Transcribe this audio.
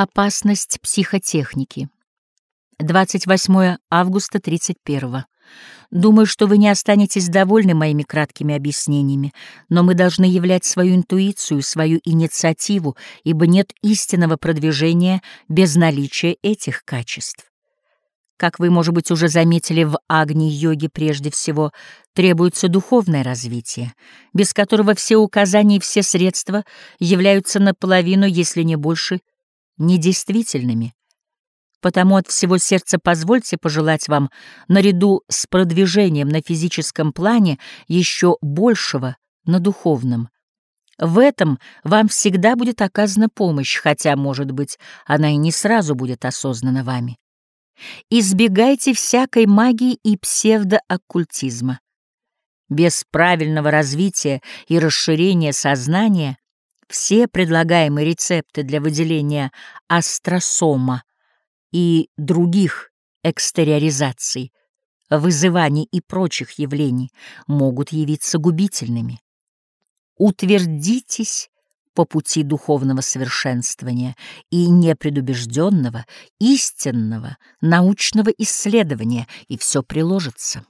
Опасность психотехники. 28 августа 31 Думаю, что вы не останетесь довольны моими краткими объяснениями, но мы должны являть свою интуицию, свою инициативу, ибо нет истинного продвижения без наличия этих качеств. Как вы, может быть, уже заметили, в Агни-йоге прежде всего требуется духовное развитие, без которого все указания и все средства являются наполовину, если не больше, недействительными. Потому от всего сердца позвольте пожелать вам, наряду с продвижением на физическом плане, еще большего на духовном. В этом вам всегда будет оказана помощь, хотя, может быть, она и не сразу будет осознана вами. Избегайте всякой магии и псевдооккультизма. Без правильного развития и расширения сознания все предлагаемые рецепты для выделения астросома и других экстериоризаций, вызываний и прочих явлений могут явиться губительными. Утвердитесь по пути духовного совершенствования и непредубежденного, истинного научного исследования, и все приложится.